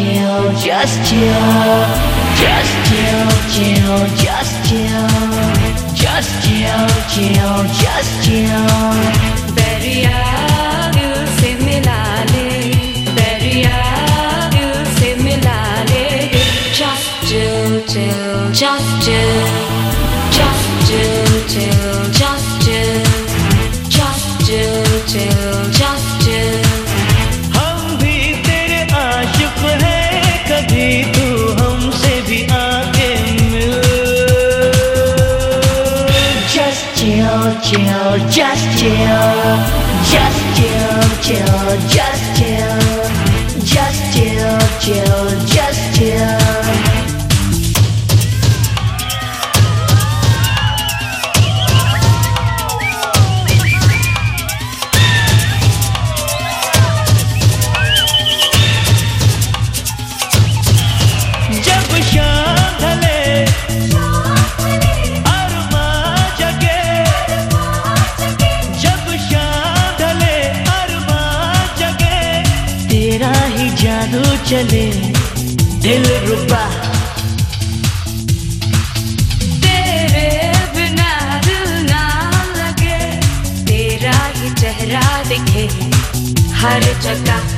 chill, just chill, just chill, chill, just chill, just chill, chill, just chill. Beria. Just chill, just chill, just chill, chill. Chill, just chill. Just chill, chill, just chill. जादू चले, दिल रुपा। तेरे बिना दिल ना लगे, तेरा ही चेहरा दिखे, हर जगह।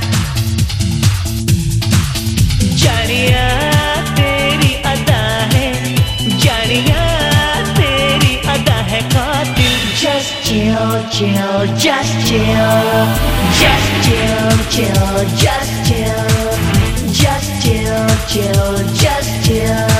Just chill, chill, just chill. Just chill, chill, just chill. Just chill, chill, just chill.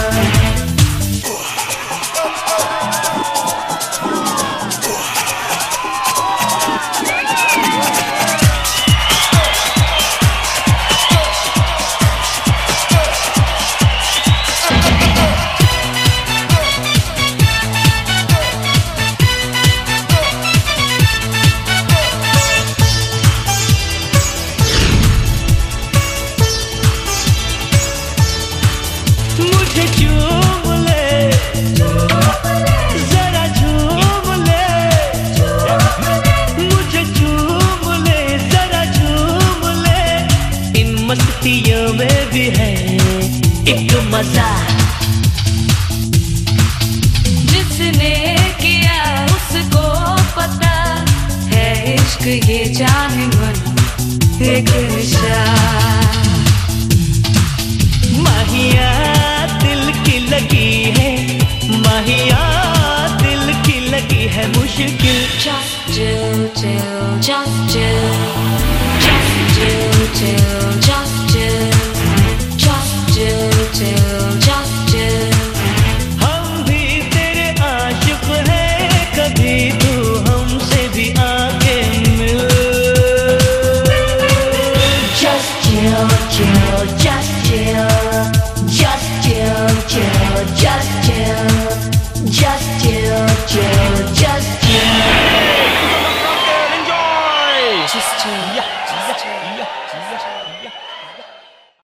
मज़ा जिसने किया उसको पता। है इश्क ये मन एक दिल की लगी है माहिया दिल की लगी है मुश्किल। Just chill, chill, just chill. Just chill, chill, chill, just chill. Just chill, chill, just